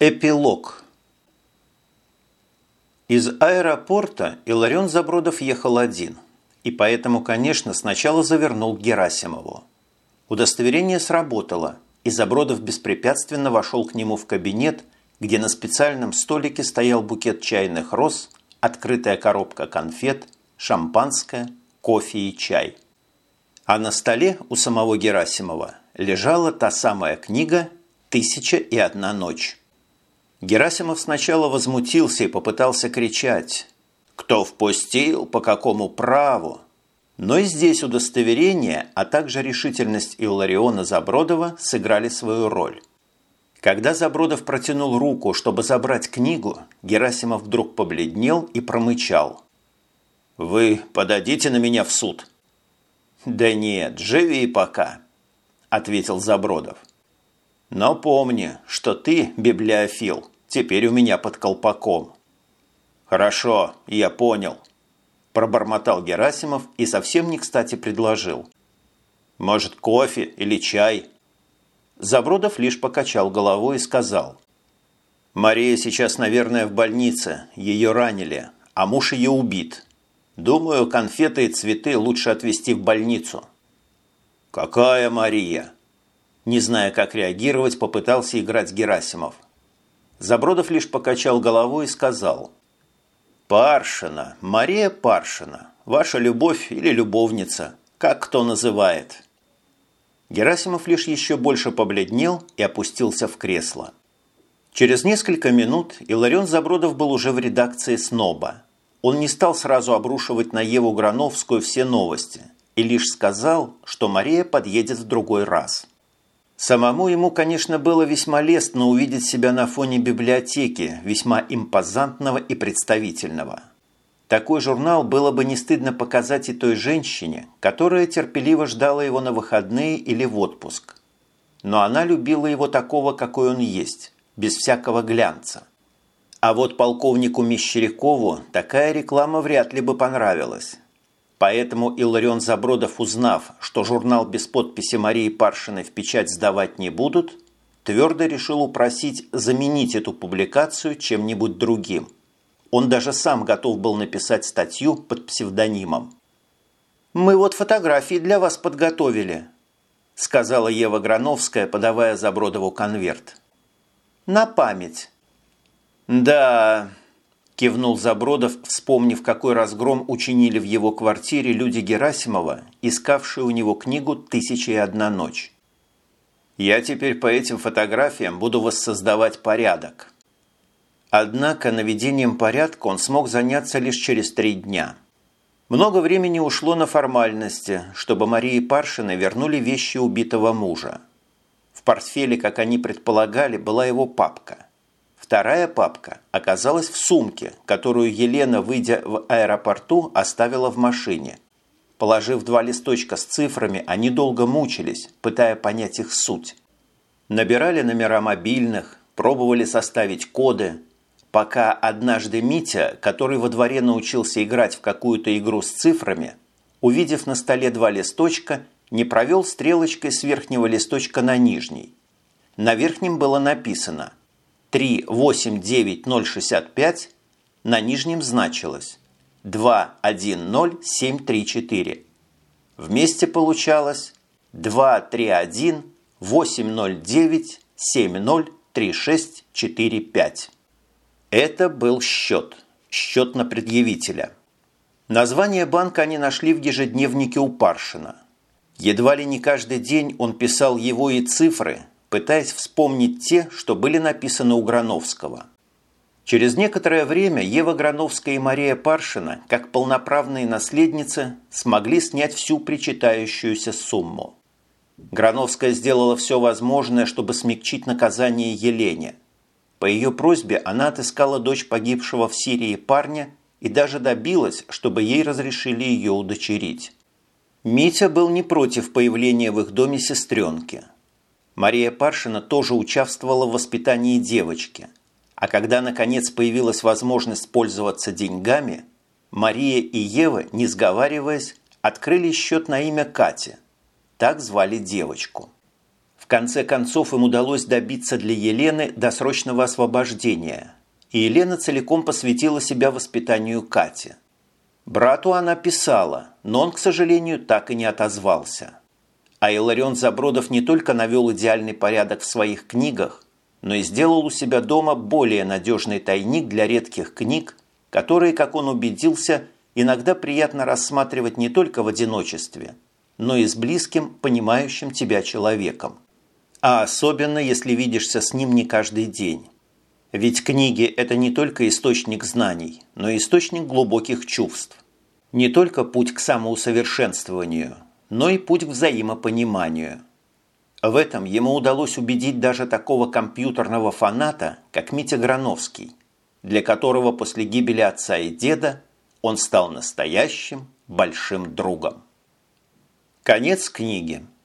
Эпилог Из аэропорта Иларион Забродов ехал один, и поэтому, конечно, сначала завернул к Герасимову. Удостоверение сработало, и Забродов беспрепятственно вошел к нему в кабинет, где на специальном столике стоял букет чайных роз, открытая коробка конфет, шампанское, кофе и чай. А на столе у самого Герасимова лежала та самая книга «Тысяча и одна ночь». Герасимов сначала возмутился и попытался кричать «Кто впустил? По какому праву?» Но и здесь удостоверение, а также решительность Иллариона Забродова сыграли свою роль. Когда Забродов протянул руку, чтобы забрать книгу, Герасимов вдруг побледнел и промычал. «Вы подадите на меня в суд?» «Да нет, живи пока», – ответил Забродов. Но помни, что ты, библиофил, теперь у меня под колпаком. Хорошо, я понял. Пробормотал Герасимов и совсем не кстати предложил. Может, кофе или чай? Забродов лишь покачал головой и сказал. Мария сейчас, наверное, в больнице. Ее ранили, а муж ее убит. Думаю, конфеты и цветы лучше отвезти в больницу. «Какая Мария?» Не зная, как реагировать, попытался играть Герасимов. Забродов лишь покачал головой и сказал. «Паршина, Мария Паршина, ваша любовь или любовница, как кто называет». Герасимов лишь еще больше побледнел и опустился в кресло. Через несколько минут Иларион Забродов был уже в редакции «Сноба». Он не стал сразу обрушивать на Еву Грановскую все новости и лишь сказал, что Мария подъедет в другой раз. Самому ему, конечно, было весьма лестно увидеть себя на фоне библиотеки, весьма импозантного и представительного. Такой журнал было бы не стыдно показать и той женщине, которая терпеливо ждала его на выходные или в отпуск. Но она любила его такого, какой он есть, без всякого глянца. А вот полковнику Мещерякову такая реклама вряд ли бы понравилась. Поэтому Иларион Забродов, узнав, что журнал без подписи Марии Паршиной в печать сдавать не будут, твердо решил упросить заменить эту публикацию чем-нибудь другим. Он даже сам готов был написать статью под псевдонимом. «Мы вот фотографии для вас подготовили», сказала Ева Грановская, подавая Забродову конверт. «На память». «Да, Кивнул Забродов, вспомнив, какой разгром учинили в его квартире люди Герасимова, искавшие у него книгу «Тысяча и одна ночь». «Я теперь по этим фотографиям буду воссоздавать порядок». Однако наведением порядка он смог заняться лишь через три дня. Много времени ушло на формальности, чтобы Марии Паршиной вернули вещи убитого мужа. В портфеле, как они предполагали, была его папка – Вторая папка оказалась в сумке, которую Елена, выйдя в аэропорту, оставила в машине. Положив два листочка с цифрами, они долго мучились, пытая понять их суть. Набирали номера мобильных, пробовали составить коды, пока однажды Митя, который во дворе научился играть в какую-то игру с цифрами, увидев на столе два листочка, не провел стрелочкой с верхнего листочка на нижний. На верхнем было написано 389065 на нижнем значилось 210734. Вместе получалось 231-809-703645. Это был счет. Счет на предъявителя. Название банка они нашли в ежедневнике у Паршина. Едва ли не каждый день он писал его и цифры – пытаясь вспомнить те, что были написаны у Грановского. Через некоторое время Ева Грановская и Мария Паршина, как полноправные наследницы, смогли снять всю причитающуюся сумму. Грановская сделала все возможное, чтобы смягчить наказание Елене. По ее просьбе она отыскала дочь погибшего в Сирии парня и даже добилась, чтобы ей разрешили ее удочерить. Митя был не против появления в их доме сестренки – Мария Паршина тоже участвовала в воспитании девочки. А когда, наконец, появилась возможность пользоваться деньгами, Мария и Ева, не сговариваясь, открыли счет на имя Кати. Так звали девочку. В конце концов им удалось добиться для Елены досрочного освобождения, и Елена целиком посвятила себя воспитанию Кати. Брату она писала, но он, к сожалению, так и не отозвался. А Иларион Забродов не только навел идеальный порядок в своих книгах, но и сделал у себя дома более надежный тайник для редких книг, которые, как он убедился, иногда приятно рассматривать не только в одиночестве, но и с близким, понимающим тебя человеком. А особенно, если видишься с ним не каждый день. Ведь книги – это не только источник знаний, но и источник глубоких чувств. Не только путь к самоусовершенствованию, но и путь к взаимопониманию. В этом ему удалось убедить даже такого компьютерного фаната, как Митя Грановский, для которого после гибели отца и деда он стал настоящим большим другом. Конец книги –